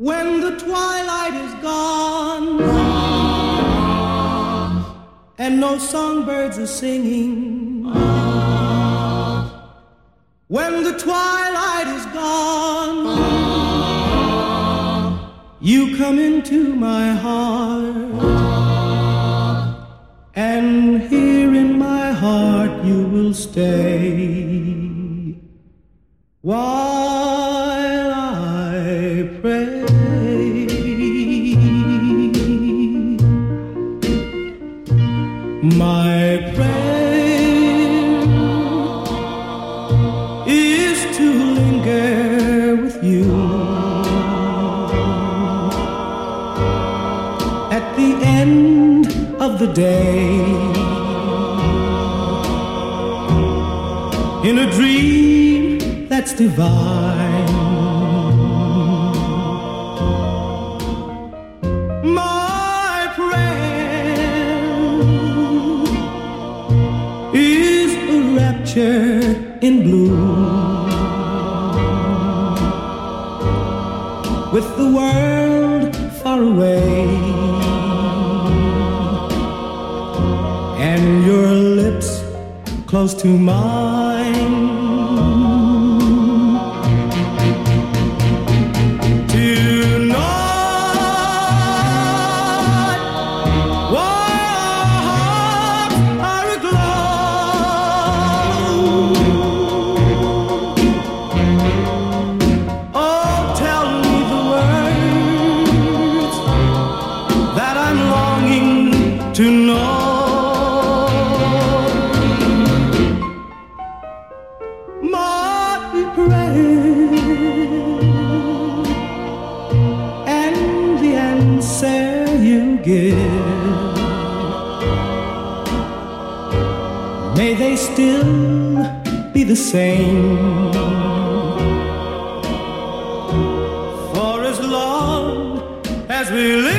When the twilight is gone. And no songbirds are singing. When the twilight is gone, you come into my heart, and here in my heart you will stay. While My prayer is to linger with you at the end of the day in a dream that's divine. My in blue with the world far away and your lips close to mine. and the answer you give. May they still be the same. For as long as we live.